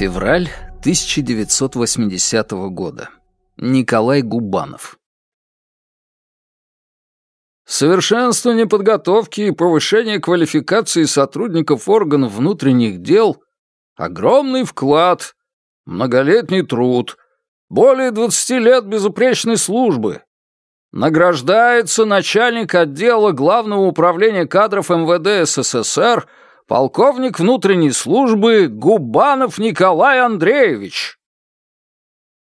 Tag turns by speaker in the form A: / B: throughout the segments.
A: Февраль 1980 года. Николай Губанов.
B: Совершенствование подготовки и повышение квалификации сотрудников органов внутренних дел — огромный вклад, многолетний труд, более 20 лет безупречной службы. Награждается начальник отдела Главного управления кадров МВД СССР — полковник внутренней службы Губанов Николай Андреевич!»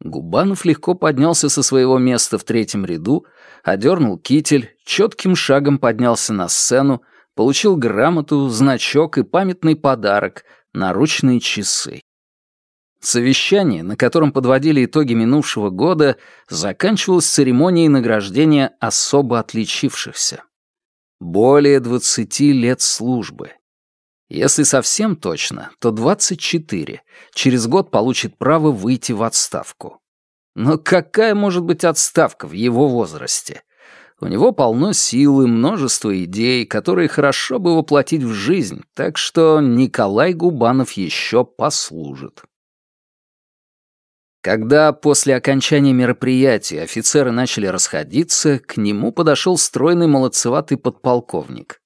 A: Губанов легко поднялся со своего места в третьем ряду, одернул китель, четким шагом поднялся на сцену, получил грамоту, значок и памятный подарок — наручные часы. Совещание, на котором подводили итоги минувшего года, заканчивалось церемонией награждения особо отличившихся. Более двадцати лет службы. Если совсем точно, то 24. Через год получит право выйти в отставку. Но какая может быть отставка в его возрасте? У него полно силы, множество идей, которые хорошо бы воплотить в жизнь, так что Николай Губанов еще послужит. Когда после окончания мероприятия офицеры начали расходиться, к нему подошел стройный молодцеватый подполковник.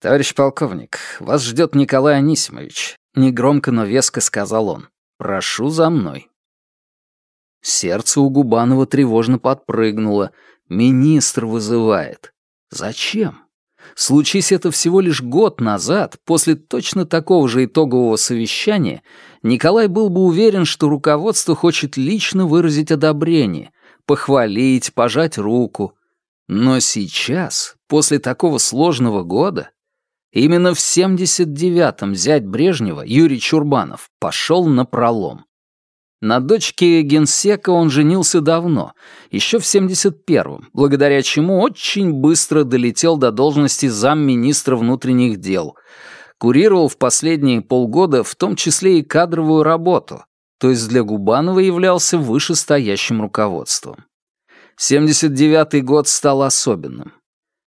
A: «Товарищ полковник, вас ждет Николай Анисимович», — негромко, но веско сказал он. «Прошу за мной». Сердце у Губанова тревожно подпрыгнуло. Министр вызывает. Зачем? Случись это всего лишь год назад, после точно такого же итогового совещания, Николай был бы уверен, что руководство хочет лично выразить одобрение, похвалить, пожать руку. Но сейчас, после такого сложного года, Именно в 79-м зять Брежнева, Юрий Чурбанов, пошел на пролом. На дочке генсека он женился давно, еще в 71-м, благодаря чему очень быстро долетел до должности замминистра внутренних дел. Курировал в последние полгода в том числе и кадровую работу, то есть для Губанова являлся вышестоящим руководством. 79-й год стал особенным.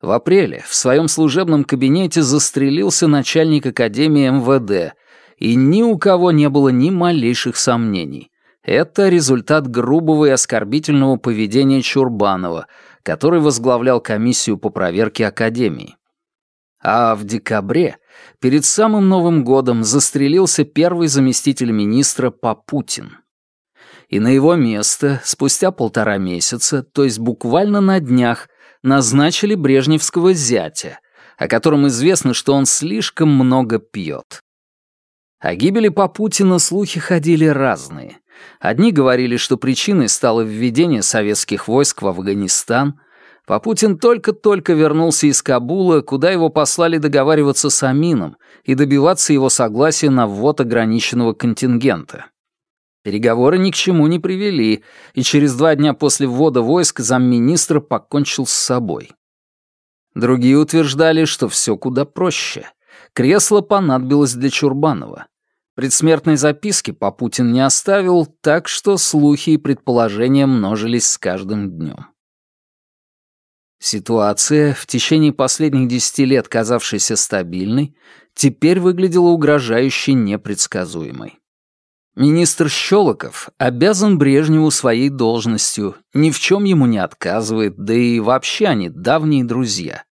A: В апреле в своем служебном кабинете застрелился начальник Академии МВД, и ни у кого не было ни малейших сомнений. Это результат грубого и оскорбительного поведения Чурбанова, который возглавлял комиссию по проверке Академии. А в декабре, перед самым Новым годом, застрелился первый заместитель министра Попутин. И на его место, спустя полтора месяца, то есть буквально на днях, назначили брежневского зятя, о котором известно, что он слишком много пьет. О гибели Попутина слухи ходили разные. Одни говорили, что причиной стало введение советских войск в Афганистан. Попутин только-только вернулся из Кабула, куда его послали договариваться с Амином и добиваться его согласия на ввод ограниченного контингента. Переговоры ни к чему не привели, и через два дня после ввода войск замминистра покончил с собой. Другие утверждали, что все куда проще. Кресло понадобилось для Чурбанова. Предсмертной записки Попутин не оставил, так что слухи и предположения множились с каждым днем. Ситуация, в течение последних десяти лет казавшаяся стабильной, теперь выглядела угрожающе непредсказуемой. Министр Щелоков обязан Брежневу своей должностью, ни в чем ему не отказывает, да и вообще они давние друзья.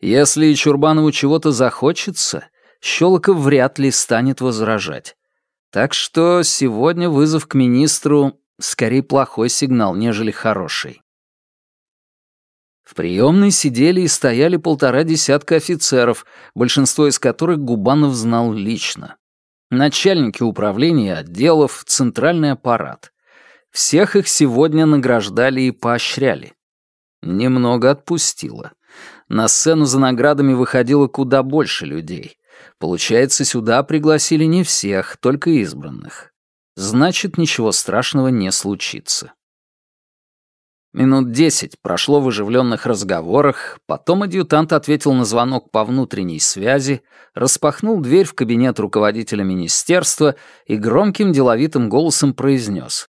A: Если Чурбанову чего-то захочется, Щелоков вряд ли станет возражать. Так что сегодня вызов к министру скорее плохой сигнал, нежели хороший. В приемной сидели и стояли полтора десятка офицеров, большинство из которых Губанов знал лично начальники управления отделов, центральный аппарат. Всех их сегодня награждали и поощряли. Немного отпустило. На сцену за наградами выходило куда больше людей. Получается, сюда пригласили не всех, только избранных. Значит, ничего страшного не случится. Минут десять прошло в оживленных разговорах, потом адъютант ответил на звонок по внутренней связи, распахнул дверь в кабинет руководителя министерства и громким деловитым голосом произнес.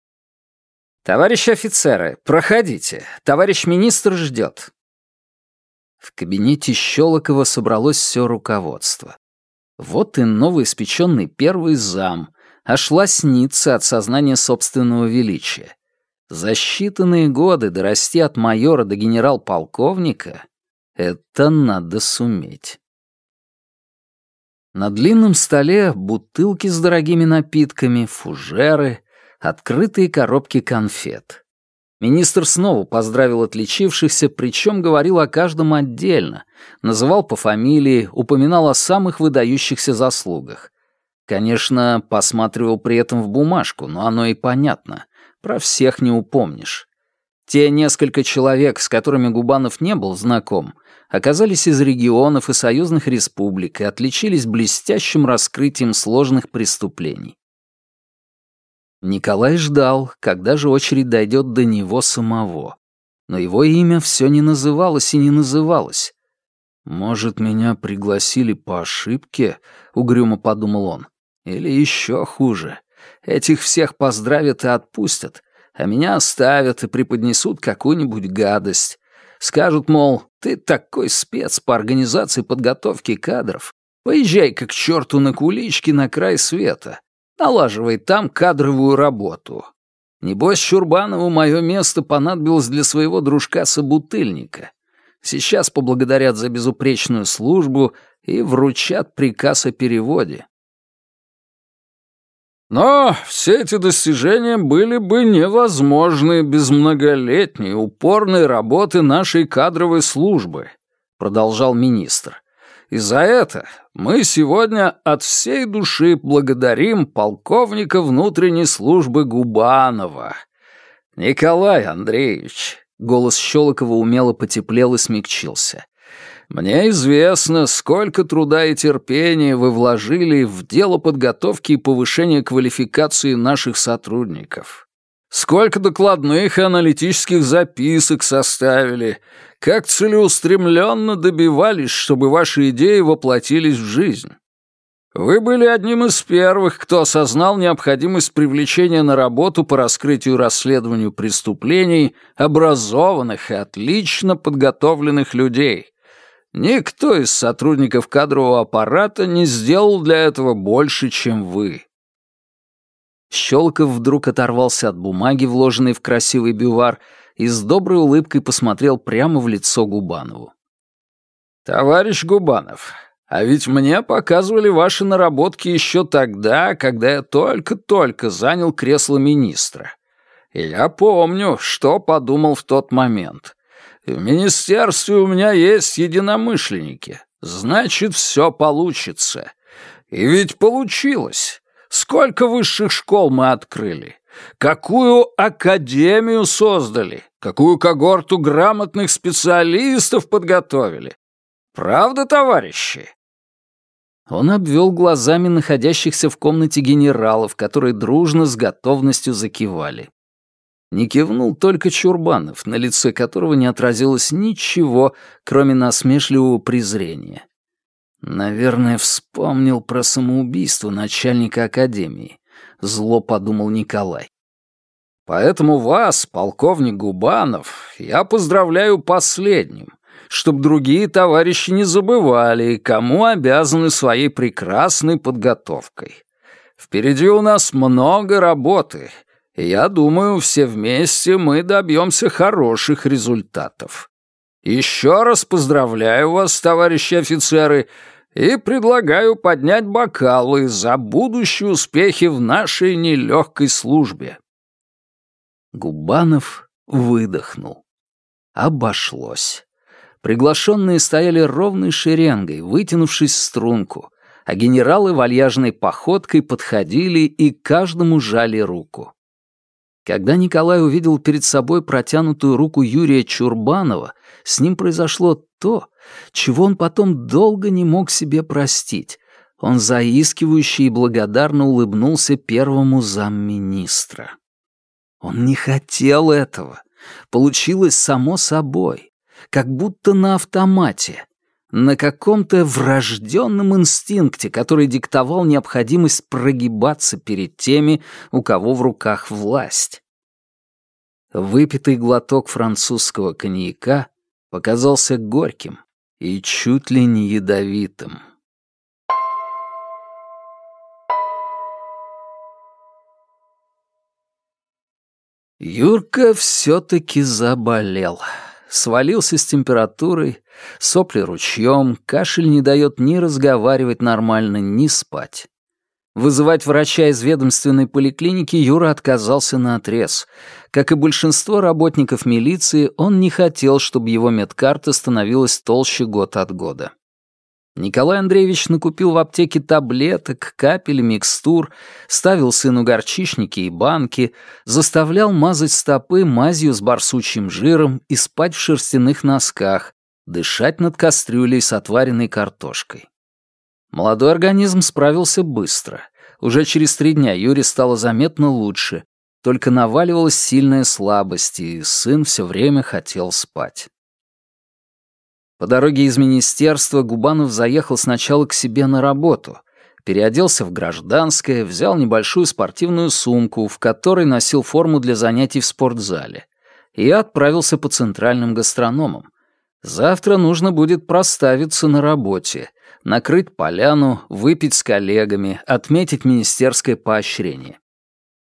A: «Товарищи офицеры, проходите, товарищ министр ждет». В кабинете Щелокова собралось все руководство. Вот и новоиспеченный первый зам, аж лоснится от сознания собственного величия. За считанные годы дорасти от майора до генерал-полковника — это надо суметь. На длинном столе бутылки с дорогими напитками, фужеры, открытые коробки конфет. Министр снова поздравил отличившихся, причем говорил о каждом отдельно, называл по фамилии, упоминал о самых выдающихся заслугах. Конечно, посматривал при этом в бумажку, но оно и понятно. Про всех не упомнишь. Те несколько человек, с которыми Губанов не был знаком, оказались из регионов и союзных республик и отличились блестящим раскрытием сложных преступлений. Николай ждал, когда же очередь дойдет до него самого. Но его имя все не называлось и не называлось. «Может, меня пригласили по ошибке?» — угрюмо подумал он. «Или еще хуже. Этих всех поздравят и отпустят, а меня оставят и преподнесут какую-нибудь гадость. Скажут, мол, ты такой спец по организации подготовки кадров. Поезжай-ка к черту на кулички на край света. Налаживай там кадровую работу. Небось, Чурбанову мое место понадобилось для своего дружка-собутыльника. Сейчас поблагодарят за безупречную службу и вручат приказ о переводе.
B: Но все эти достижения были бы невозможны без многолетней упорной работы нашей кадровой службы, продолжал министр. И за это мы сегодня от всей души благодарим полковника внутренней службы Губанова. Николай Андреевич, голос Щелокова умело потеплел и смягчился. Мне известно, сколько труда и терпения вы вложили в дело подготовки и повышения квалификации наших сотрудников. Сколько докладных и аналитических записок составили, как целеустремленно добивались, чтобы ваши идеи воплотились в жизнь. Вы были одним из первых, кто осознал необходимость привлечения на работу по раскрытию и расследованию преступлений образованных и отлично подготовленных людей, Никто из сотрудников кадрового аппарата не сделал для этого больше, чем вы.
A: Щелков вдруг оторвался от бумаги, вложенной в красивый бювар, и с доброй улыбкой посмотрел прямо в лицо Губанову.
B: «Товарищ Губанов, а ведь мне показывали ваши наработки еще тогда, когда я только-только занял кресло министра. И я помню, что подумал в тот момент. В министерстве у меня есть единомышленники. Значит, все получится. И ведь получилось. Сколько высших школ мы открыли? Какую академию создали? Какую когорту грамотных специалистов подготовили? Правда, товарищи?»
A: Он обвел глазами находящихся в комнате генералов, которые дружно с готовностью закивали. Не кивнул только Чурбанов, на лице которого не отразилось ничего, кроме насмешливого презрения. Наверное, вспомнил про самоубийство начальника академии. Зло подумал Николай.
B: Поэтому вас, полковник Губанов, я поздравляю последним, чтобы другие товарищи не забывали, кому обязаны своей прекрасной подготовкой. Впереди у нас много работы, я думаю, все вместе мы добьемся хороших результатов. Еще раз поздравляю вас, товарищи офицеры, и предлагаю поднять бокалы за будущие успехи в нашей нелегкой службе».
A: Губанов выдохнул. Обошлось. Приглашенные стояли ровной шеренгой, вытянувшись в струнку, а генералы вальяжной походкой подходили и каждому жали руку. Когда Николай увидел перед собой протянутую руку Юрия Чурбанова, с ним произошло то, чего он потом долго не мог себе простить. Он заискивающе и благодарно улыбнулся первому замминистра. Он не хотел этого. Получилось само собой, как будто на автомате, на каком-то врожденном инстинкте, который диктовал необходимость прогибаться перед теми, у кого в руках власть. Выпитый глоток французского коньяка показался горьким и чуть ли не ядовитым. Юрка все-таки заболел. Свалился с температурой, сопли ручьем, кашель не дает ни разговаривать нормально, ни спать. Вызывать врача из ведомственной поликлиники Юра отказался на отрез. Как и большинство работников милиции, он не хотел, чтобы его медкарта становилась толще год от года. Николай Андреевич накупил в аптеке таблеток, капель, микстур, ставил сыну горчичники и банки, заставлял мазать стопы мазью с барсучьим жиром и спать в шерстяных носках, дышать над кастрюлей с отваренной картошкой. Молодой организм справился быстро. Уже через три дня Юре стало заметно лучше, только наваливалась сильная слабость, и сын все время хотел спать. По дороге из министерства Губанов заехал сначала к себе на работу, переоделся в гражданское, взял небольшую спортивную сумку, в которой носил форму для занятий в спортзале, и отправился по центральным гастрономам. Завтра нужно будет проставиться на работе, накрыть поляну, выпить с коллегами, отметить министерское поощрение.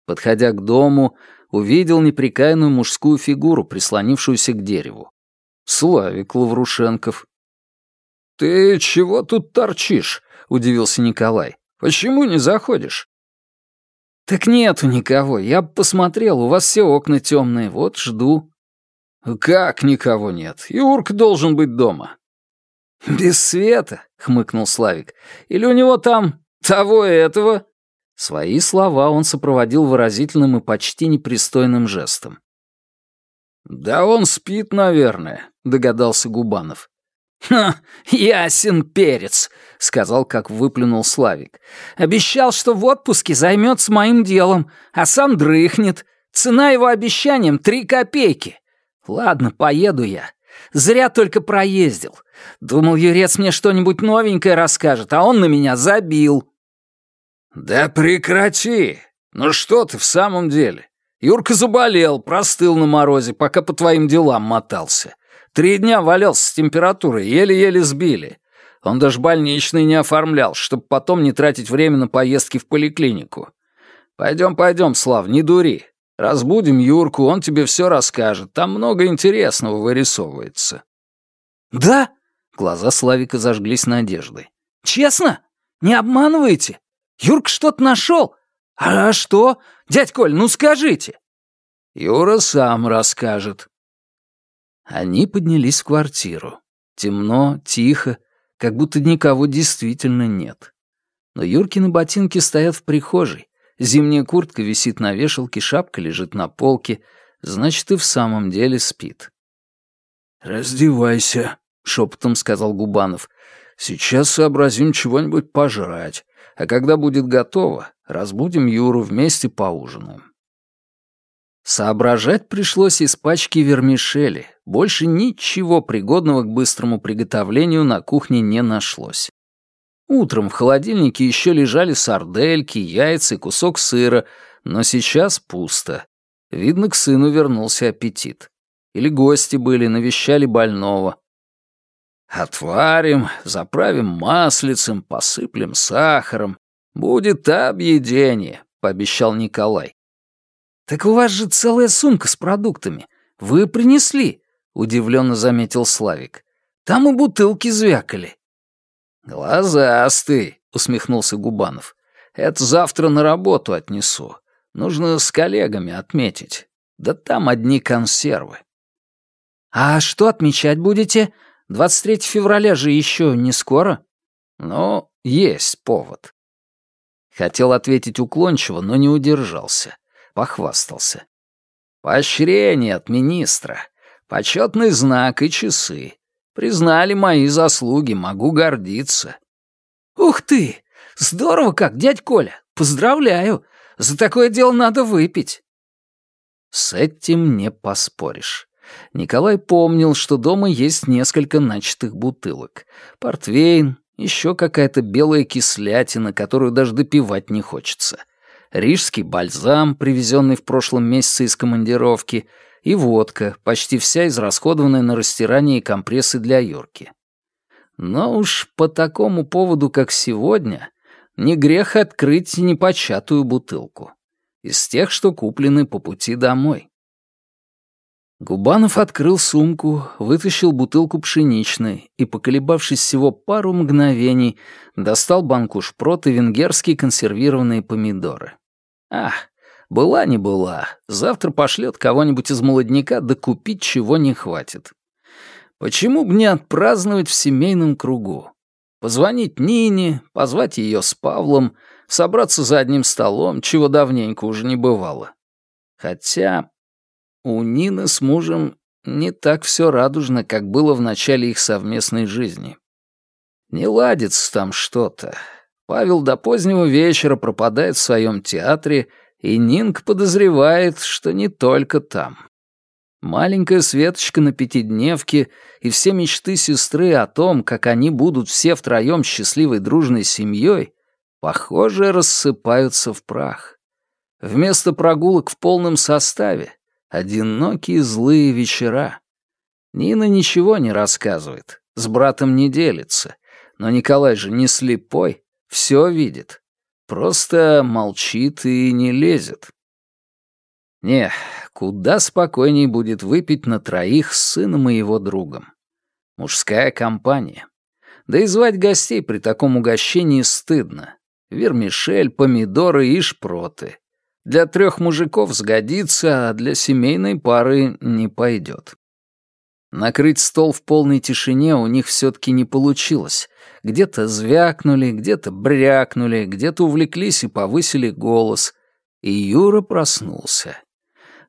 A: Подходя к дому, увидел неприкаянную мужскую фигуру, прислонившуюся к дереву. Славик Лаврушенков. «Ты чего тут торчишь?» — удивился Николай. «Почему не заходишь?» «Так нету никого. Я посмотрел, у вас все окна темные, вот жду». «Как никого нет? Юрк должен быть дома». «Без света?» — хмыкнул Славик. «Или у него там того и этого?» Свои слова он сопроводил выразительным и почти непристойным жестом. «Да он спит, наверное», — догадался Губанов. «Ха, ясен перец», — сказал, как выплюнул Славик. «Обещал, что в отпуске займется моим делом, а сам дрыхнет. Цена его обещаниям — три копейки. Ладно, поеду я. Зря только проездил. Думал, Юрец мне что-нибудь новенькое расскажет, а он на меня забил». «Да прекрати! Ну что ты в самом деле? Юрка заболел, простыл на морозе, пока по твоим делам мотался. Три дня валялся с температурой, еле-еле сбили. Он даже больничный не оформлял, чтобы потом не тратить время на поездки в поликлинику. Пойдем, пойдем, Слав, не дури. Разбудим Юрку, он тебе все расскажет. Там много интересного вырисовывается». «Да?» — глаза Славика зажглись надеждой. «Честно? Не обманываете? Юрка что-то нашел? А что? Дядь Коль, ну скажите!» «Юра сам расскажет». Они поднялись в квартиру. Темно, тихо, как будто никого действительно нет. Но Юркины ботинки стоят в прихожей. Зимняя куртка висит на вешалке, шапка лежит на полке. Значит, и в самом деле спит. «Раздевайся», — шепотом сказал Губанов. «Сейчас сообразим чего-нибудь пожрать, а когда будет готово, Разбудим Юру, вместе поужинаем. Соображать пришлось из пачки вермишели. Больше ничего пригодного к быстрому приготовлению на кухне не нашлось. Утром в холодильнике еще лежали сардельки, яйца и кусок сыра, но сейчас пусто. Видно, к сыну вернулся аппетит. Или гости были, навещали больного. Отварим, заправим маслицем, посыплем сахаром, «Будет объедение», — пообещал Николай. «Так у вас же целая сумка с продуктами. Вы принесли», — удивленно заметил Славик. «Там и бутылки звякали». «Глазастый», — усмехнулся Губанов. «Это завтра на работу отнесу. Нужно с коллегами отметить. Да там одни консервы». «А что отмечать будете? 23 февраля же еще не скоро?» «Ну, есть повод. Хотел ответить уклончиво, но не удержался. Похвастался. «Поощрение от министра. Почетный знак и часы. Признали мои заслуги, могу гордиться». «Ух ты! Здорово как, дядь Коля! Поздравляю! За такое дело надо выпить!» С этим не поспоришь. Николай помнил, что дома есть несколько начатых бутылок. Портвейн, еще какая-то белая кислятина, которую даже допивать не хочется. Рижский бальзам, привезенный в прошлом месяце из командировки, и водка, почти вся израсходованная на растирание и компрессы для Юрки. Но уж по такому поводу, как сегодня, не грех открыть непочатую бутылку. Из тех, что куплены по пути домой. Губанов открыл сумку, вытащил бутылку пшеничной и, поколебавшись всего пару мгновений, достал банку шпрот и венгерские консервированные помидоры. Ах, была не была, завтра пошлет кого-нибудь из молодняка докупить, чего не хватит. Почему бы не отпраздновать в семейном кругу? Позвонить Нине, позвать ее с Павлом, собраться за одним столом, чего давненько уже не бывало. Хотя у Нины с мужем не так все радужно, как было в начале их совместной жизни. Не ладится там что-то. Павел до позднего вечера пропадает в своем театре, и Нинг подозревает, что не только там. Маленькая Светочка на пятидневке и все мечты сестры о том, как они будут все втроем счастливой дружной семьей, похоже, рассыпаются в прах. Вместо прогулок в полном составе Одинокие злые вечера. Нина ничего не рассказывает, с братом не делится. Но Николай же не слепой, все видит. Просто молчит и не лезет. Не, куда спокойней будет выпить на троих с сыном и его другом. Мужская компания. Да и звать гостей при таком угощении стыдно. Вермишель, помидоры и шпроты. Для трех мужиков сгодится, а для семейной пары не пойдет. Накрыть стол в полной тишине у них все-таки не получилось. Где-то звякнули, где-то брякнули, где-то увлеклись и повысили голос. И Юра проснулся.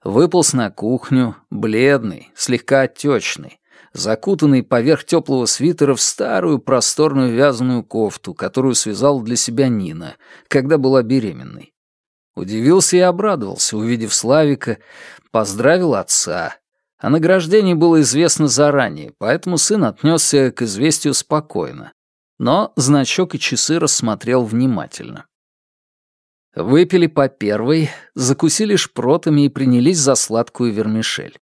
A: Выполз на кухню, бледный, слегка отечный, закутанный поверх теплого свитера в старую просторную вязаную кофту, которую связала для себя Нина, когда была беременной. Удивился и обрадовался, увидев Славика, поздравил отца. О награждении было известно заранее, поэтому сын отнесся к известию спокойно. Но значок и часы рассмотрел внимательно. Выпили по первой, закусили шпротами и принялись за сладкую вермишель.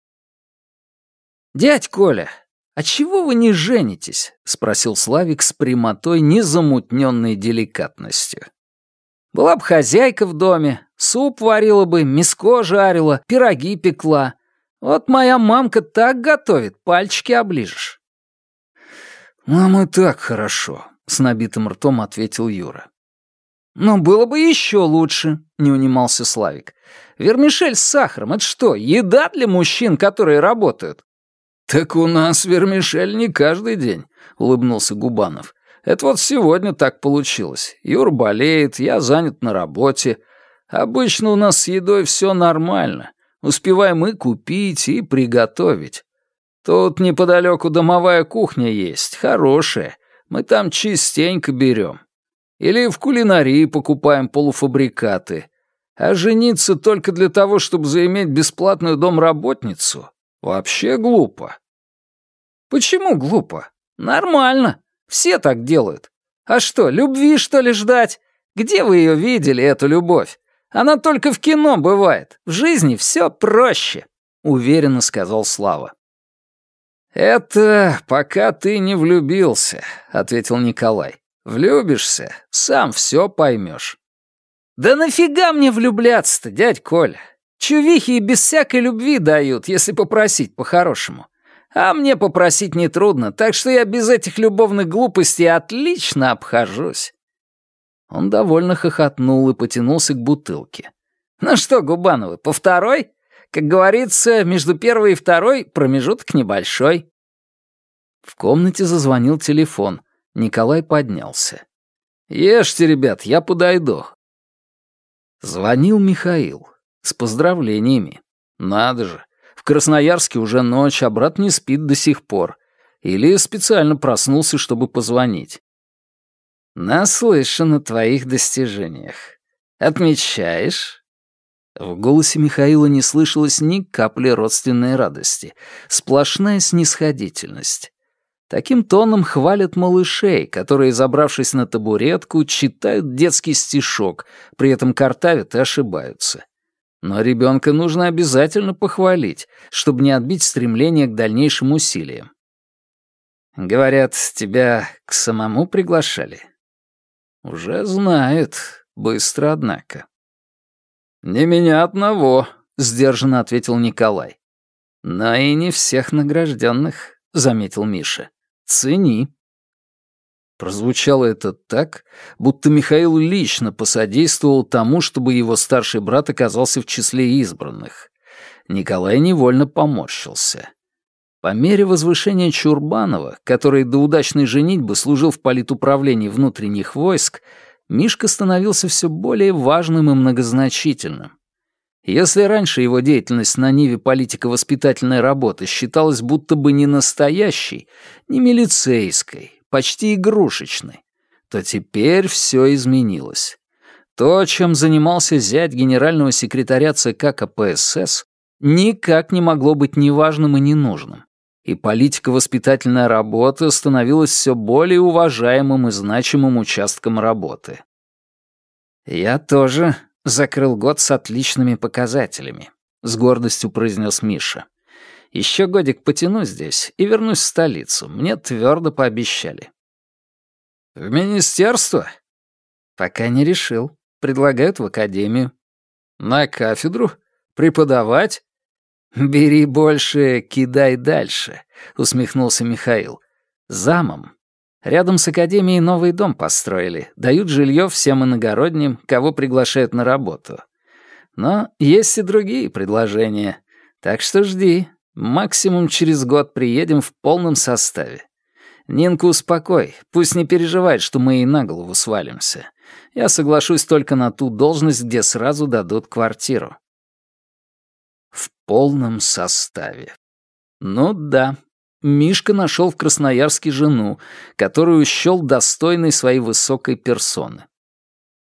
A: «Дядь Коля, а чего вы не женитесь?» — спросил Славик с прямотой, незамутненной деликатностью. Была бы хозяйка в доме, суп варила бы, мяско жарила, пироги пекла. Вот моя мамка так готовит, пальчики оближешь». «Нам и так хорошо», — с набитым ртом ответил Юра. «Но было бы еще лучше», — не унимался Славик. «Вермишель с сахаром — это что, еда для мужчин, которые работают?» «Так у нас вермишель не каждый день», — улыбнулся Губанов. Это вот сегодня так получилось. Юр болеет, я занят на работе. Обычно у нас с едой все нормально. Успеваем и купить, и приготовить. Тут неподалеку домовая кухня есть, хорошая. Мы там частенько берем. Или в кулинарии покупаем полуфабрикаты. А жениться только для того, чтобы заиметь бесплатную домработницу, вообще глупо. Почему глупо? Нормально. Все так делают. А что, любви, что ли, ждать? Где вы ее видели, эту любовь? Она только в кино бывает. В жизни все проще», — уверенно сказал Слава. «Это пока ты не влюбился», — ответил Николай. «Влюбишься, сам все поймешь». «Да нафига мне влюбляться-то, дядь Коля? Чувихи и без всякой любви дают, если попросить по-хорошему. А мне попросить нетрудно, так что я без этих любовных глупостей отлично обхожусь». Он довольно хохотнул и потянулся к бутылке. «Ну что, Губановы, по второй? Как говорится, между первой и второй промежуток небольшой». В комнате зазвонил телефон. Николай поднялся. «Ешьте, ребят, я подойду». Звонил Михаил. С поздравлениями. Надо же, в Красноярске уже ночь, а брат не спит до сих пор. Или специально проснулся, чтобы позвонить. «Наслышан о твоих достижениях. Отмечаешь?» В голосе Михаила не слышалось ни капли родственной радости, сплошная снисходительность. Таким тоном хвалят малышей, которые, забравшись на табуретку, читают детский стишок, при этом картавят и ошибаются. Но ребенка нужно обязательно похвалить, чтобы не отбить стремление к дальнейшим усилиям. Говорят, тебя к самому приглашали? Уже знает. Быстро, однако. Не меня одного, сдержанно ответил Николай. Но и не всех награжденных, заметил Миша. Цени. Прозвучало это так, будто Михаил лично посодействовал тому, чтобы его старший брат оказался в числе избранных. Николай невольно поморщился. По мере возвышения Чурбанова, который до удачной женитьбы служил в политуправлении внутренних войск, Мишка становился все более важным и многозначительным. Если раньше его деятельность на Ниве политико-воспитательной работы считалась будто бы не настоящей, не милицейской, почти игрушечной, то теперь все изменилось. То, чем занимался зять генерального секретаря ЦК КПСС, никак не могло быть неважным и ненужным. И политико-воспитательная работа становилась все более уважаемым и значимым участком работы. «Я тоже закрыл год с отличными показателями», — с гордостью произнес Миша. Еще годик потяну здесь и вернусь в столицу. Мне твердо пообещали». «В министерство?» «Пока не решил. Предлагают в академию». «На кафедру? Преподавать?» «Бери больше, кидай дальше», — усмехнулся Михаил. «Замом. Рядом с академией новый дом построили, дают жилье всем иногородним, кого приглашают на работу. Но есть и другие предложения, так что жди, Максимум через год приедем в полном составе. Нинку успокой, пусть не переживает, что мы ей на голову свалимся. Я соглашусь только на ту должность, где сразу дадут квартиру. В полном составе. Ну да, Мишка нашел в Красноярске жену, которую счел достойной своей высокой персоны.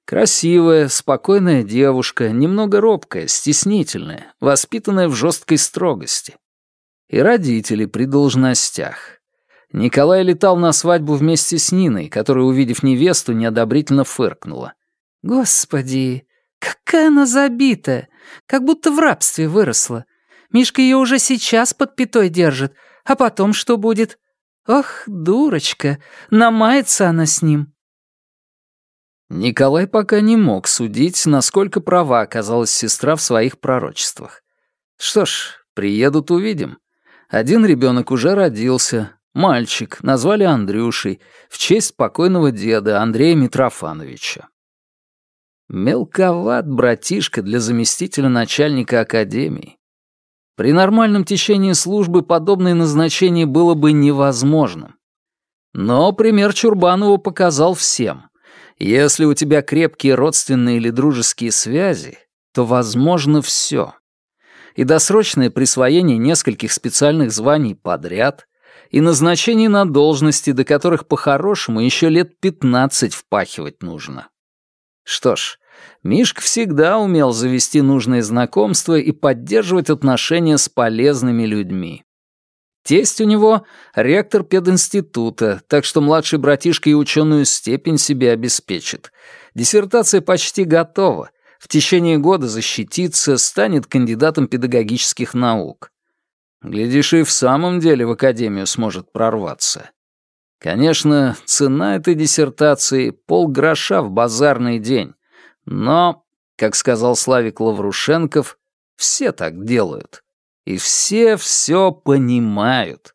A: Красивая, спокойная девушка, немного робкая, стеснительная, воспитанная в жесткой строгости и родители при должностях. Николай летал на свадьбу вместе с Ниной, которая, увидев невесту, неодобрительно фыркнула. «Господи, какая она забитая! Как будто в рабстве выросла. Мишка ее уже сейчас под пятой держит, а потом что будет? Ох, дурочка, намается она с ним». Николай пока не мог судить, насколько права оказалась сестра в своих пророчествах. Что ж, приедут, увидим. Один ребенок уже родился, мальчик, назвали Андрюшей, в честь покойного деда Андрея Митрофановича. Мелковат братишка для заместителя начальника академии. При нормальном течении службы подобное назначение было бы невозможным. Но пример Чурбанова показал всем. Если у тебя крепкие родственные или дружеские связи, то возможно все и досрочное присвоение нескольких специальных званий подряд, и назначение на должности, до которых по-хорошему еще лет 15 впахивать нужно. Что ж, Мишка всегда умел завести нужные знакомства и поддерживать отношения с полезными людьми. Тесть у него — ректор пединститута, так что младший братишка и ученую степень себе обеспечит. Диссертация почти готова, в течение года защитится, станет кандидатом педагогических наук. Глядишь, и в самом деле в академию сможет прорваться. Конечно, цена этой диссертации — полгроша в базарный день. Но, как сказал Славик Лаврушенков, все так делают. И все все понимают.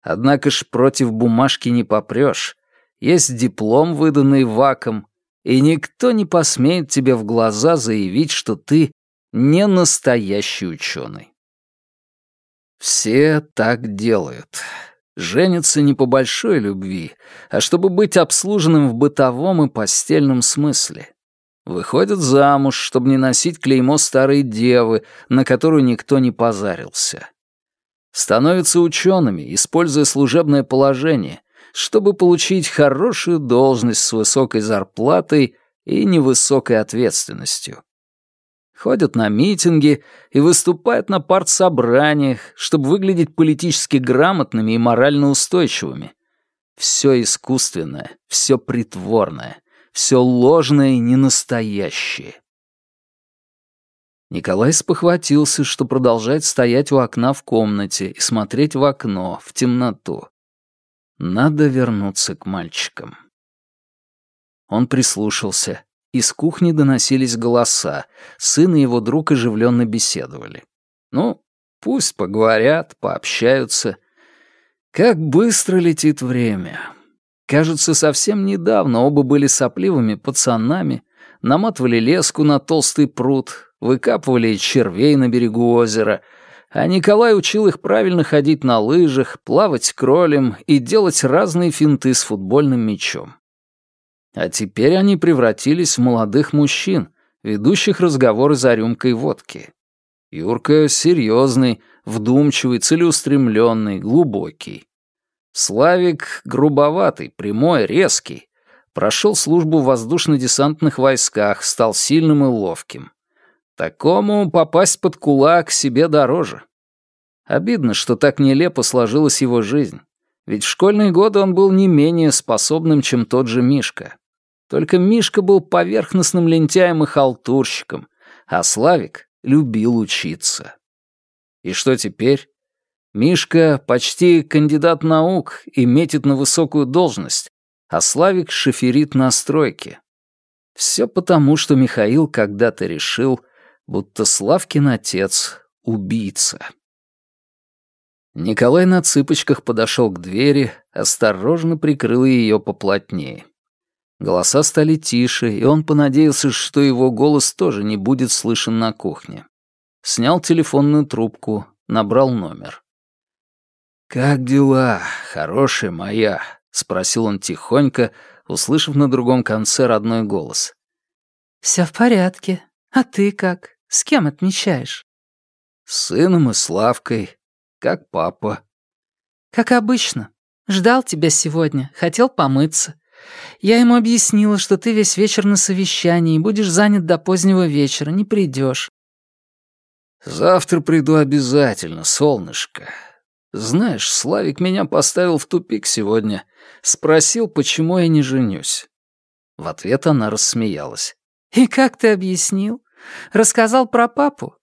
A: Однако ж против бумажки не попрешь. Есть диплом, выданный ваком, и никто не посмеет тебе в глаза заявить, что ты не настоящий ученый. Все так делают. Женятся не по большой любви, а чтобы быть обслуженным в бытовом и постельном смысле. Выходят замуж, чтобы не носить клеймо старой девы, на которую никто не позарился. Становятся учеными, используя служебное положение, чтобы получить хорошую должность с высокой зарплатой и невысокой ответственностью. Ходят на митинги и выступают на партсобраниях, чтобы выглядеть политически грамотными и морально устойчивыми. Все искусственное, все притворное, все ложное и ненастоящее. Николай спохватился, что продолжает стоять у окна в комнате и смотреть в окно, в темноту. Надо вернуться к мальчикам. Он прислушался. Из кухни доносились голоса. Сын и его друг оживленно беседовали. Ну, Пусть поговорят, пообщаются. Как быстро летит время. Кажется, совсем недавно оба были сопливыми пацанами, наматывали леску на толстый пруд, выкапывали червей на берегу озера, а Николай учил их правильно ходить на лыжах, плавать кролем и делать разные финты с футбольным мячом. А теперь они превратились в молодых мужчин, ведущих разговоры за рюмкой водки. Юрка серьезный, вдумчивый, целеустремленный, глубокий. Славик грубоватый, прямой, резкий. Прошел службу в воздушно-десантных войсках, стал сильным и ловким. Такому попасть под кулак себе дороже. Обидно, что так нелепо сложилась его жизнь. Ведь в школьные годы он был не менее способным, чем тот же Мишка. Только Мишка был поверхностным лентяем и халтурщиком, а Славик любил учиться. И что теперь? Мишка почти кандидат наук и метит на высокую должность, а Славик шоферит на стройке. Все потому, что Михаил когда-то решил, будто Славкин отец — убийца. Николай на цыпочках подошел к двери, осторожно прикрыл ее поплотнее. Голоса стали тише, и он понадеялся, что его голос тоже не будет слышен на кухне. Снял телефонную трубку, набрал номер. «Как дела, хорошая моя?» — спросил он тихонько, услышав на другом конце родной голос.
C: «Всё в порядке. А ты как? С кем отмечаешь?»
A: «С сыном и Славкой. Как папа».
C: «Как обычно. Ждал тебя сегодня, хотел помыться. Я ему объяснила, что ты весь вечер на совещании, будешь занят до позднего вечера, не придешь.
A: «Завтра приду обязательно, солнышко. Знаешь, Славик меня поставил в тупик сегодня. Спросил, почему я не женюсь». В ответ она рассмеялась.
C: «И как ты объяснил? Рассказал про папу?»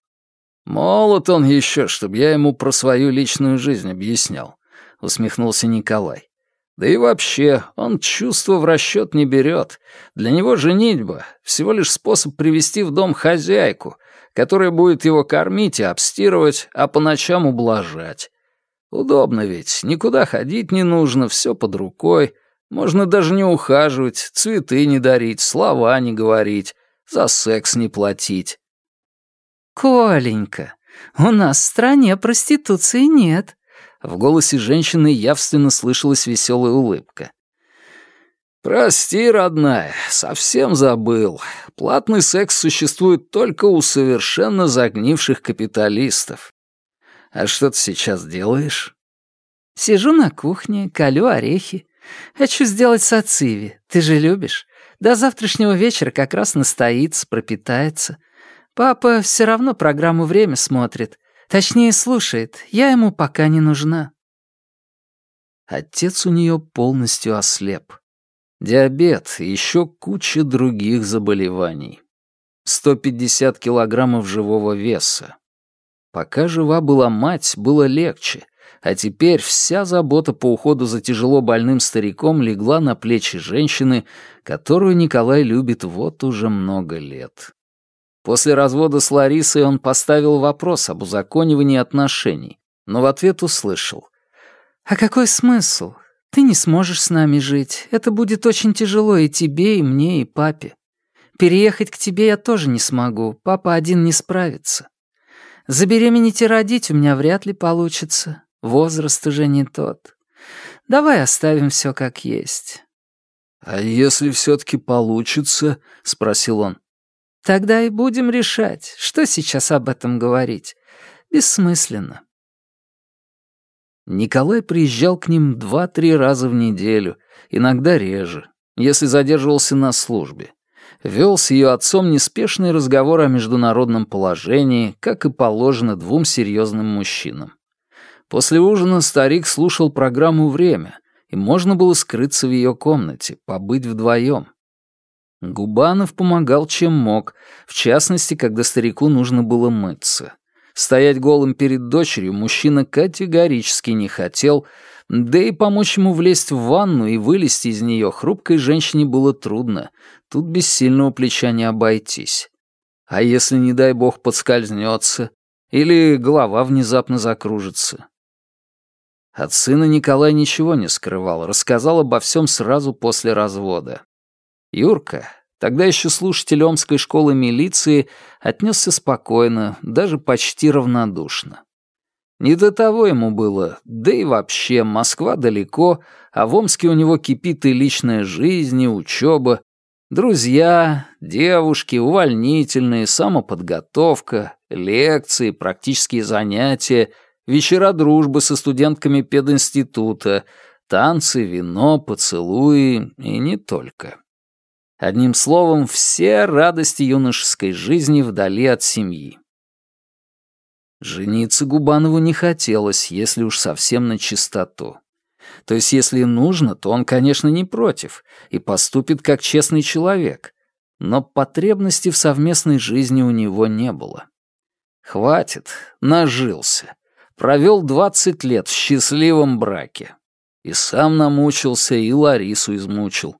A: «Молод он еще, чтобы я ему про свою личную жизнь объяснял», — усмехнулся Николай. Да и вообще, он чувства в расчет не берет. Для него женитьба — всего лишь способ привести в дом хозяйку, которая будет его кормить и обстирывать, а по ночам ублажать. Удобно ведь, никуда ходить не нужно, все под рукой. Можно даже не ухаживать, цветы не дарить, слова не говорить, за секс не платить.
C: «Коленька, у нас в стране проституции нет»,
A: в голосе женщины явственно слышалась веселая улыбка. «Прости, родная, совсем забыл. Платный секс существует только у совершенно загнивших капиталистов. А что ты сейчас делаешь?»
C: «Сижу на кухне, колю орехи. Хочу сделать сациви. Ты же любишь. До завтрашнего вечера как раз настоится, пропитается. Папа все равно программу «Время» смотрит. Точнее, слушает, я ему пока не нужна.
A: Отец у нее полностью ослеп. Диабет и еще куча других заболеваний. 150 килограммов живого веса. Пока жива была мать, было легче, а теперь вся забота по уходу за тяжело больным стариком легла на плечи женщины, которую Николай любит вот уже много лет. После развода с Ларисой он поставил вопрос об узаконивании отношений, но в ответ услышал.
C: «А какой смысл? Ты не сможешь с нами жить. Это будет очень тяжело и тебе, и мне, и папе. Переехать к тебе я тоже не смогу, папа один не справится. Забеременеть и родить у меня вряд ли получится. Возраст уже не тот. Давай оставим все как есть».
A: «А если все-таки получится?» — спросил он.
C: Тогда и будем решать, что сейчас об этом говорить. Бессмысленно.
A: Николай приезжал к ним два-три раза в неделю, иногда реже, если задерживался на службе. Вел с ее отцом неспешный разговор о международном положении, как и положено двум серьезным мужчинам. После ужина старик слушал программу «Время», и можно было скрыться в ее комнате, побыть вдвоем. Губанов помогал чем мог, в частности, когда старику нужно было мыться. Стоять голым перед дочерью мужчина категорически не хотел, да и помочь ему влезть в ванну и вылезти из нее хрупкой женщине было трудно, тут без сильного плеча не обойтись. А если, не дай бог, подскользнется? Или голова внезапно закружится. От сына Николай ничего не скрывал, рассказал обо всем сразу после развода. Юрка, тогда еще слушатель Омской школы милиции, отнесся спокойно, даже почти равнодушно. Не до того ему было, да и вообще, Москва далеко, а в Омске у него кипит и личная жизнь, и учеба, друзья, девушки, увольнительные, самоподготовка, лекции, практические занятия, вечера дружбы со студентками пединститута, танцы, вино, поцелуи и не только. Одним словом, все радости юношеской жизни вдали от семьи. Жениться Губанову не хотелось, если уж совсем на чистоту. То есть, если нужно, то он, конечно, не против и поступит как честный человек. Но потребности в совместной жизни у него не было. Хватит, нажился. Провел двадцать лет в счастливом браке. И сам намучился, и Ларису измучил.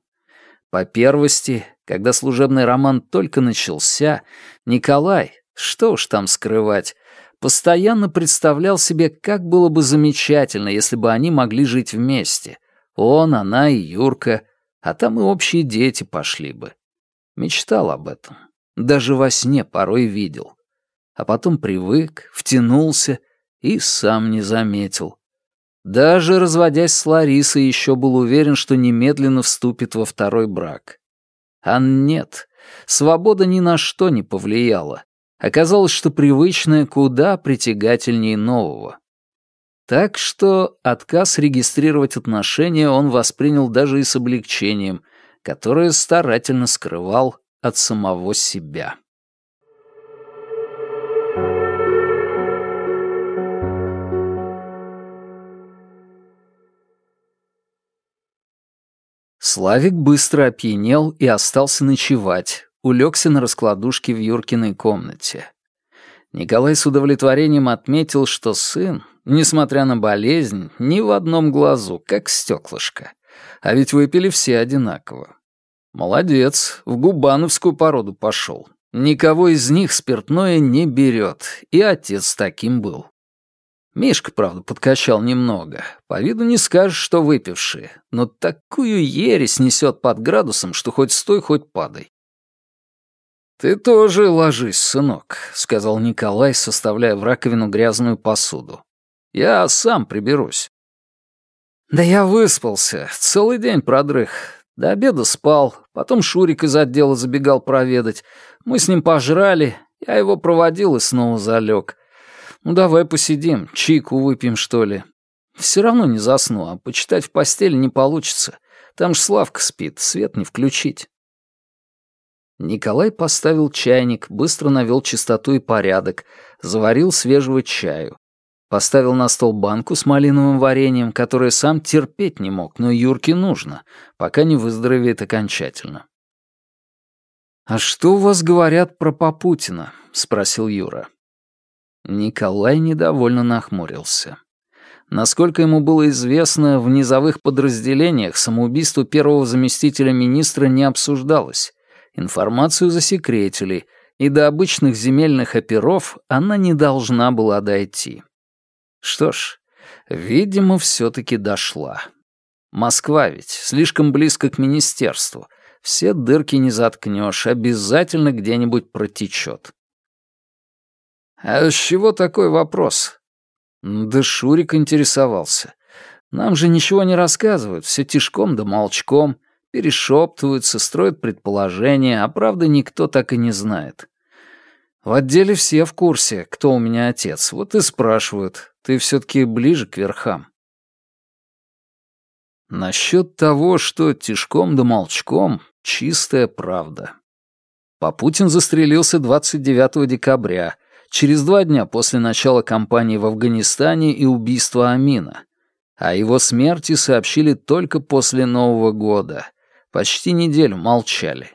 A: По первости, когда служебный роман только начался, Николай, что уж там скрывать, постоянно представлял себе, как было бы замечательно, если бы они могли жить вместе. Он, она и Юрка, а там и общие дети пошли бы. Мечтал об этом. Даже во сне порой видел. А потом привык, втянулся и сам не заметил. Даже разводясь с Ларисой, еще был уверен, что немедленно вступит во второй брак. А нет, свобода ни на что не повлияла. Оказалось, что привычное куда притягательнее нового. Так что отказ регистрировать отношения он воспринял даже и с облегчением, которое старательно скрывал от самого себя. Славик быстро опьянел и остался ночевать, улегся на раскладушке в Юркиной комнате. Николай с удовлетворением отметил, что сын, несмотря на болезнь, ни в одном глазу, как стеклышко. А ведь выпили все одинаково. Молодец, в губановскую породу пошел. Никого из них спиртное не берет, и отец таким был. Мишка, правда, подкачал немного. По виду не скажешь, что выпивший, но такую ересь несет под градусом, что хоть стой, хоть падай. «Ты тоже ложись, сынок», — сказал Николай, составляя в раковину грязную посуду. «Я сам приберусь». «Да я выспался, целый день продрых. До обеда спал, потом Шурик из отдела забегал проведать. Мы с ним пожрали, я его проводил и снова залег. Ну давай посидим, чайку выпьем, что ли. Все равно не засну, а почитать в постели не получится. Там ж Славка спит, свет не включить». Николай поставил чайник, быстро навел чистоту и порядок, заварил свежего чаю. Поставил на стол банку с малиновым вареньем, которое сам терпеть не мог, но Юрке нужно, пока не выздоровеет окончательно. «А что у вас говорят про Попутина?» — спросил Юра. Николай недовольно нахмурился. Насколько ему было известно, в низовых подразделениях самоубийство первого заместителя министра не обсуждалось, Информацию засекретили, и до обычных земельных оперов она не должна была дойти. Что ж, видимо, все-таки дошла. Москва ведь слишком близко к министерству. Все дырки не заткнешь, обязательно где-нибудь протечет. А с чего такой вопрос? Да Шурик интересовался. Нам же ничего не рассказывают, все тишком да молчком перешептываются, строят предположения, а правда никто так и не знает. В отделе все в курсе, кто у меня отец, вот и спрашивают, ты все-таки ближе к верхам. Насчет того, что тишком да молчком, чистая правда. Попутин застрелился 29 декабря, через два дня после начала кампании в Афганистане и убийства Амина. О его смерти сообщили только после Нового года — Почти неделю молчали.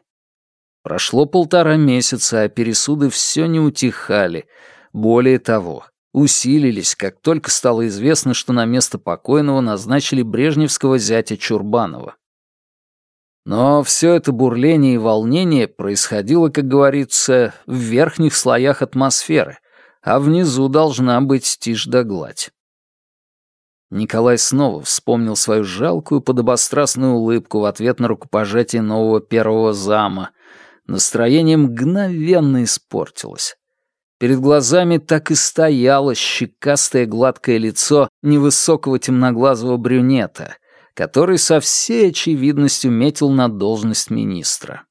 A: Прошло полтора месяца, а пересуды все не утихали. Более того, усилились, как только стало известно, что на место покойного назначили брежневского зятя Чурбанова. Но все это бурление и волнение происходило, как говорится, в верхних слоях атмосферы, а внизу должна быть тишь да гладь. Николай снова вспомнил свою жалкую подобострастную улыбку в ответ на рукопожатие нового первого зама. Настроение мгновенно испортилось. Перед глазами так и стояло щекастое гладкое лицо невысокого темноглазого брюнета, который со всей очевидностью метил на должность министра.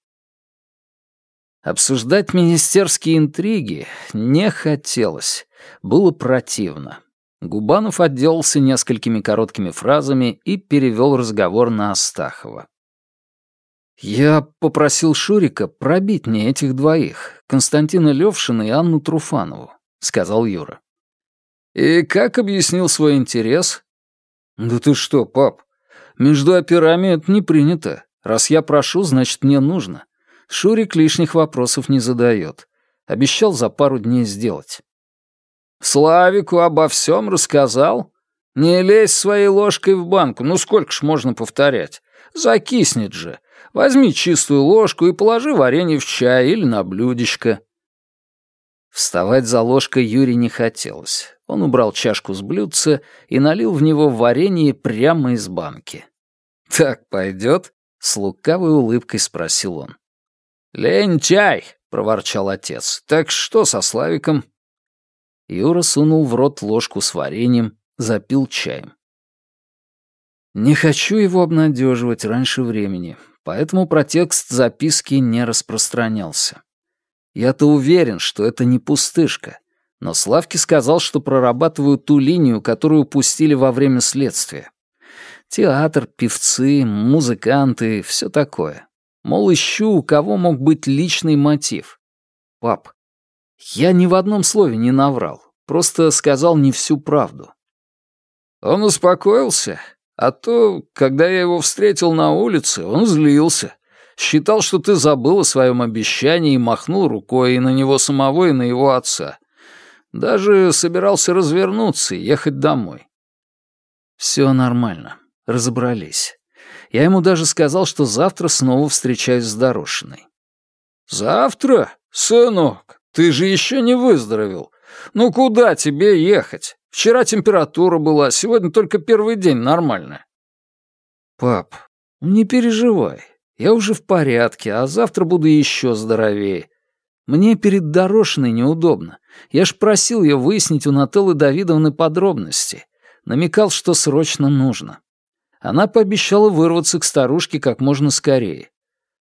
A: Обсуждать министерские интриги не хотелось, было противно. Губанов отделался несколькими короткими фразами и перевел разговор на Астахова. «Я попросил Шурика пробить мне этих двоих, Константина Левшина и Анну Труфанову», — сказал Юра. «И как объяснил свой интерес?» «Да ты что, пап, между операми это не принято. Раз я прошу, значит, мне нужно. Шурик лишних вопросов не задает. Обещал за пару дней сделать». «Славику обо всем рассказал?» «Не лезь своей ложкой в банку, ну сколько ж можно повторять? Закиснет же. Возьми чистую ложку и положи варенье в чай или на блюдечко». Вставать за ложкой Юре не хотелось. Он убрал чашку с блюдца и налил в него варенье прямо из банки. «Так пойдет?» — с лукавой улыбкой спросил он. «Лентяй!» — проворчал отец. «Так что со Славиком?» Юра сунул в рот ложку с вареньем, запил чаем. Не хочу его обнадеживать раньше времени, поэтому про текст записки не распространялся. Я-то уверен, что это не пустышка, но Славки сказал, что прорабатываю ту линию, которую упустили во время следствия. Театр, певцы, музыканты, все такое. Мол, ищу, у кого мог быть личный мотив. Пап, я ни в одном слове не наврал, просто сказал не всю правду. Он успокоился, а то, когда я его встретил на улице, он злился. Считал, что ты забыл о своем обещании и махнул рукой и на него самого, и на его отца. Даже собирался развернуться и ехать домой. Все нормально, разобрались. Я ему даже сказал, что завтра снова встречаюсь с Дорошиной. «Завтра? Сынок, ты же еще не выздоровел. Ну куда тебе ехать? Вчера температура была, сегодня только первый день нормальная». «Пап, не переживай. Я уже в порядке, а завтра буду еще здоровее. Мне перед Дорошиной неудобно. Я ж просил ее выяснить у Нателлы Давидовны подробности. Намекал, что срочно нужно. Она пообещала вырваться к старушке как можно скорее.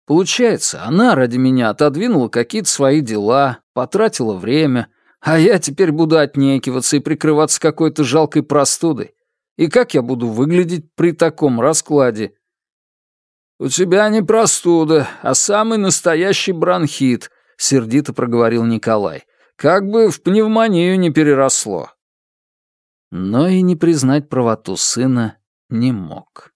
A: Получается, она ради меня отодвинула какие-то свои дела, потратила время, а я теперь буду отнекиваться и прикрываться какой-то жалкой простудой. И как я буду выглядеть при таком раскладе? «У тебя не простуда, а самый настоящий бронхит», — сердито проговорил Николай. «Как бы в пневмонию не переросло». Но и не признать правоту сына не мог.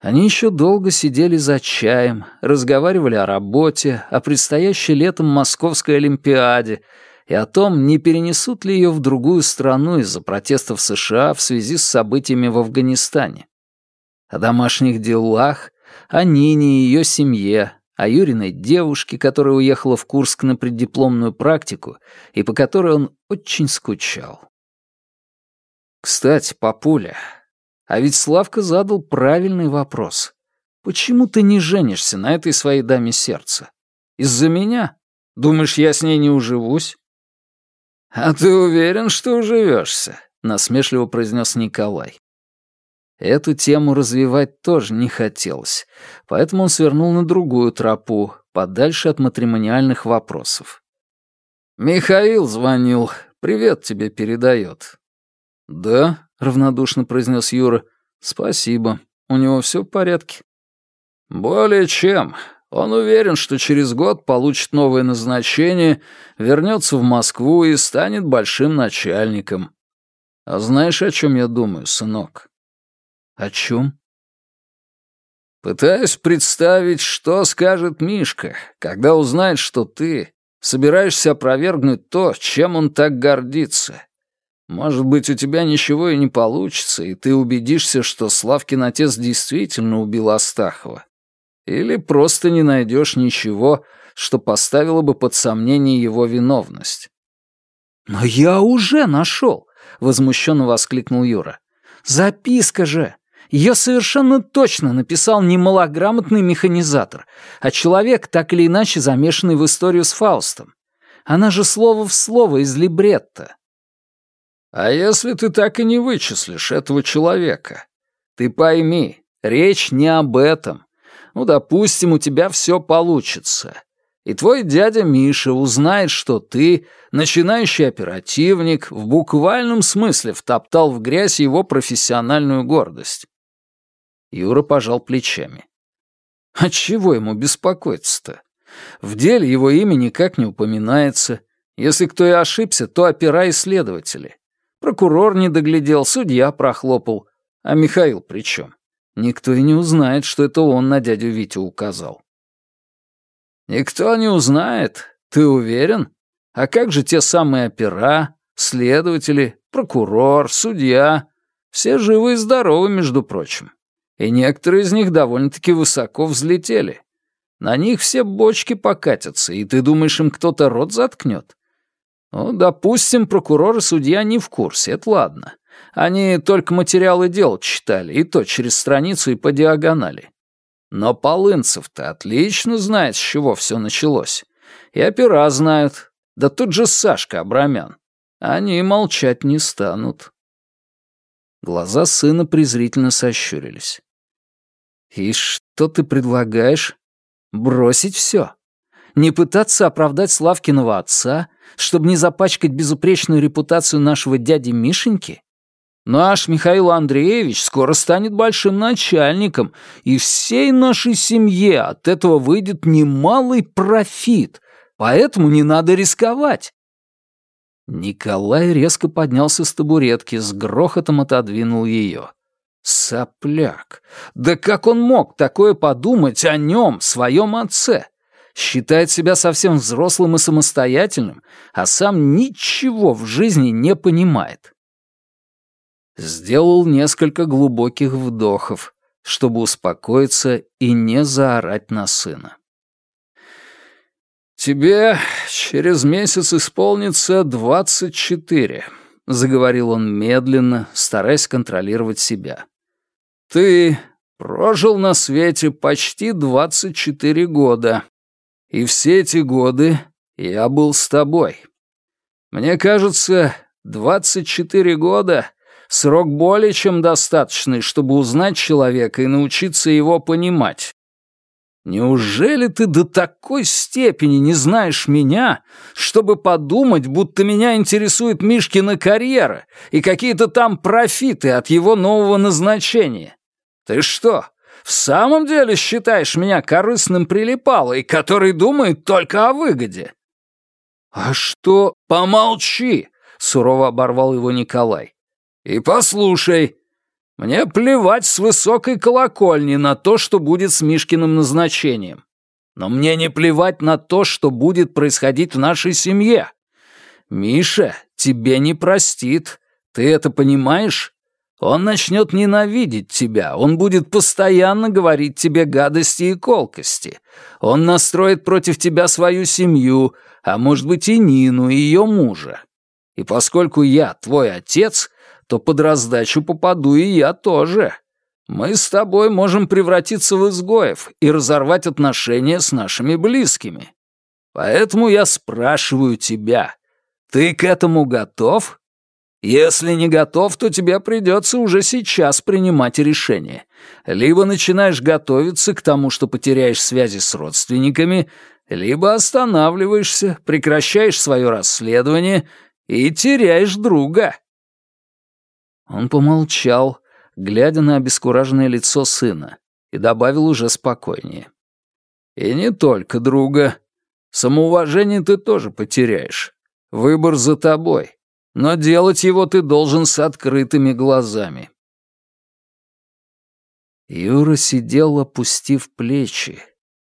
A: Они еще долго сидели за чаем, разговаривали о работе, о предстоящей летом Московской Олимпиаде и о том, не перенесут ли ее в другую страну из-за протестов США в связи с событиями в Афганистане. О домашних делах, о Нине и ее семье, о Юриной девушке, которая уехала в Курск на преддипломную практику и по которой он очень скучал. «Кстати, папуля, а ведь Славка задал правильный вопрос. Почему ты не женишься на этой своей даме сердца? Из-за меня? Думаешь, я с ней не уживусь? А ты уверен, что уживешься? Насмешливо произнес Николай. Эту тему развивать тоже не хотелось, поэтому он свернул на другую тропу, подальше от матримониальных вопросов. «Михаил звонил, привет тебе передает». «Да?» — равнодушно произнес Юра. «Спасибо. У него все в порядке?» «Более чем. Он уверен, что через год получит новое назначение, вернется в Москву и станет большим начальником. А знаешь, о чем я думаю, сынок?» «О чем?» «Пытаюсь представить, что скажет Мишка, когда узнает, что ты собираешься опровергнуть то, чем он так гордится. Может быть, у тебя ничего и не получится, и ты убедишься, что Славкин отец действительно убил Астахова. Или просто не найдешь ничего, что поставило бы под сомнение его виновность.
C: «Но я уже нашел!» — возмущенно воскликнул Юра. «Записка же! Ее совершенно точно написал не малограмотный механизатор, а человек, так или иначе замешанный в историю с Фаустом. Она же слово в слово из либретто.
B: А если ты так и не вычислишь этого человека? Ты пойми, речь не об этом. Ну, допустим, у тебя все получится. И твой дядя Миша узнает, что ты, начинающий оперативник, в буквальном смысле втоптал в грязь его профессиональную гордость.
A: Юра пожал плечами. А чего ему беспокоиться-то? В деле его имя никак не упоминается. Если кто и ошибся, то опера и следователи. Прокурор не доглядел, судья прохлопал. А Михаил при чем? Никто и не узнает, что это он на дядю Витю указал.
B: Никто не узнает, ты уверен? А как же те самые опера, следователи, прокурор, судья? Все живы и здоровы, между прочим. И некоторые из них довольно-таки высоко взлетели. На них все бочки покатятся, и ты думаешь, им кто-то рот заткнет? Ну, допустим, прокурор и судья не в курсе, это ладно. Они только материалы дел читали, и то через страницу и по диагонали. Но Полынцев-то отлично знает, с чего все началось. И опера знают. Да тут же Сашка Абрамян. Они молчать не станут.
A: Глаза сына презрительно сощурились. «И что ты предлагаешь? Бросить все? Не пытаться оправдать Славкиного отца, чтобы не запачкать безупречную репутацию нашего дяди Мишеньки? Наш Михаил Андреевич скоро станет большим начальником, и всей нашей семье от этого выйдет немалый профит, поэтому не надо рисковать. Николай резко поднялся с табуретки, с грохотом отодвинул ее. Сопляк! Да как он мог такое подумать о нем, своем отце? Считает себя совсем взрослым и самостоятельным, а сам ничего в жизни не понимает. Сделал несколько глубоких вдохов, чтобы успокоиться и не заорать на сына.
B: «Тебе через месяц исполнится двадцать четыре», — заговорил он медленно, стараясь контролировать себя. Ты прожил на свете почти 24 года, и все эти годы я был с тобой. Мне кажется, 24 года — срок более чем достаточный, чтобы узнать человека и научиться его понимать. Неужели ты до такой степени не знаешь меня, чтобы подумать, будто меня интересует Мишкина карьера и какие-то там профиты от его нового назначения? Ты что, в самом деле считаешь меня корыстным прилипалой, который думает только о выгоде?» «А что? Помолчи!» — сурово оборвал его Николай. «И послушай, мне плевать с высокой колокольни на то, что будет с Мишкиным назначением. Но мне не плевать на то, что будет происходить в нашей семье. Миша тебе не простит. Ты это понимаешь? Он начнет ненавидеть тебя, он будет постоянно говорить тебе гадости и колкости. Он настроит против тебя свою семью, а может быть и Нину, и ее мужа. И поскольку я твой отец, то под раздачу попаду и я тоже. Мы с тобой можем превратиться в изгоев и разорвать отношения с нашими близкими. Поэтому я спрашиваю тебя, ты к этому готов?» Если не готов, то тебе придется уже сейчас принимать решение. Либо начинаешь готовиться к тому, что потеряешь связи с родственниками, либо останавливаешься, прекращаешь свое расследование и теряешь друга».
A: Он помолчал, глядя на обескураженное лицо сына, и добавил уже спокойнее.
B: «И не только друга. Самоуважение ты тоже потеряешь. Выбор за тобой но делать его ты должен с открытыми глазами.
A: Юра сидел, опустив плечи,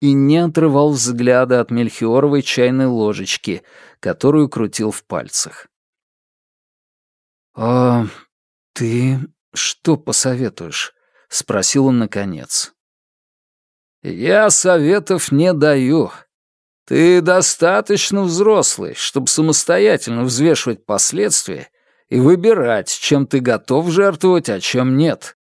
A: и не отрывал взгляда от мельхиоровой чайной ложечки, которую крутил в пальцах. «А ты что посоветуешь?» — спросил он наконец.
B: «Я советов не даю. Ты достаточно взрослый, чтобы самостоятельно взвешивать последствия и выбирать, чем ты готов жертвовать, а чем нет.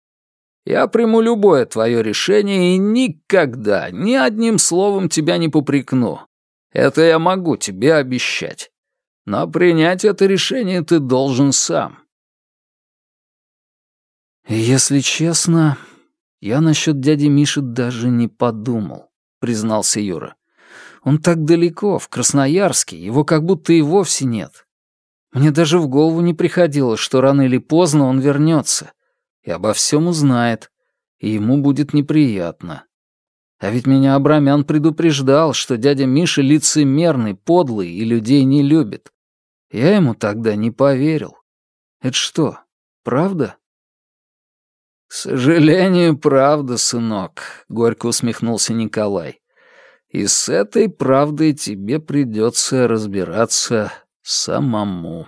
B: Я приму любое твое решение и никогда, ни одним словом тебя не попрекну. Это я могу тебе обещать. Но принять это решение ты должен сам.
A: Если честно, я насчет дяди Миши даже не подумал, признался Юра. Он так далеко, в Красноярске, его как будто и вовсе нет. Мне даже в голову не приходило, что рано или поздно он вернется и обо всем узнает, и ему будет неприятно. А ведь меня Абрамян предупреждал, что дядя Миша лицемерный, подлый и людей не любит. Я ему тогда не поверил. Это что, правда?
B: «К сожалению, правда, сынок», — горько усмехнулся Николай. «И с этой правдой тебе придется разбираться самому».